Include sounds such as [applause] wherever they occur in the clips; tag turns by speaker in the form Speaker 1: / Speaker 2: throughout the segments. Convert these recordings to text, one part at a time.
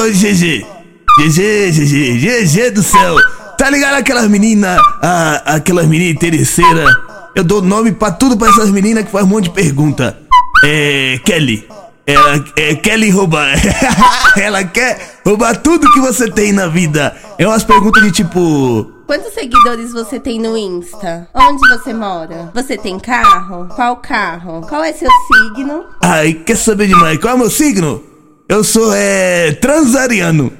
Speaker 1: Ô, GG. GG, GG, GG do céu. Tá ligado aquelas meninas, aquelas meninas interesseiras? Eu dou nome pra tudo pra essas meninas que faz um monte de pergunta. É. Kelly. Ela é Kelly roubar. [laughs] Ela quer roubar tudo que você tem na vida. É umas perguntas de tipo.
Speaker 2: Quantos seguidores você tem no Insta? Onde você mora? Você tem carro? Qual carro? Qual é seu signo?
Speaker 1: Ai, quer saber demais? Qual é meu signo? Eu sou é transariano.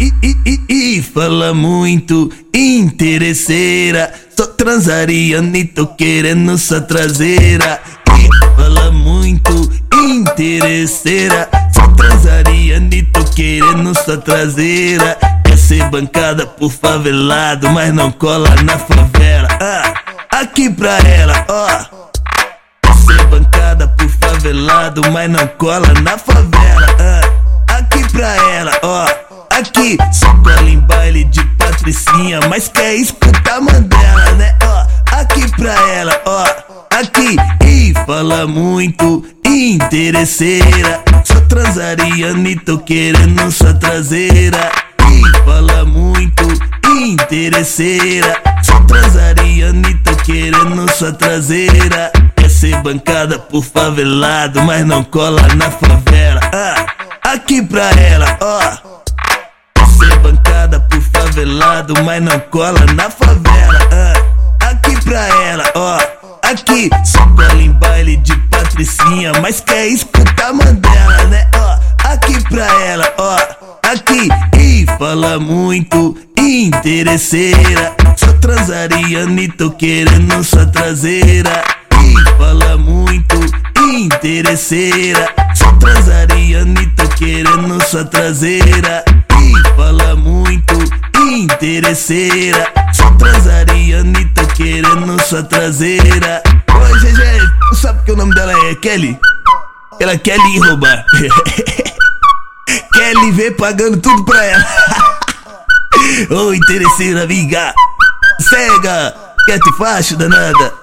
Speaker 1: E, e, e, e fala muito, interesseira. Sou transariano e tô querendo sua traseira. E fala muito, interesseira. Sou transariano e tô querendo sua traseira. Quer ser bancada por favelado, mas não cola na favela. Ah, aqui pra ela, ó. Por favelado, mas não cola na favela. Ah, aqui pra ela, ó. Aqui, só cola em baile de patricinha, mas quer escutar Mandela, né? Ó, aqui pra ela, ó, aqui. E fala muito, interesseira. Só transariana e tô querendo sua traseira. E fala muito, interesseira. Só transariana e tô querendo sua traseira. Ser bancada por favelado, mas não cola na favela. Ah, aqui pra ela, ó bancada por favelado, mas não cola na favela. Ah, aqui pra ela, ó. Aqui, só cola em baile de patricinha, mas quer escutar Mandela, né? Ó, aqui pra ela, ó. Aqui, e fala muito, interesseira. Só transariana e tô querendo sua traseira. Fala muito, interesseira. Só transariana e tô querendo sua traseira fala muito, interesseira. Só transariana e tô querendo sua traseira. Oi, GG, sabe que o nome dela é Kelly? Ela quer lhe roubar. [laughs] Kelly vê pagando tudo pra ela. [laughs] Ô, interesseira, amiga. Cega, quer te facho danada.